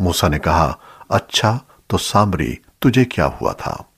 मूसा ने कहा अच्छा तो सामरी तुझे क्या हुआ था?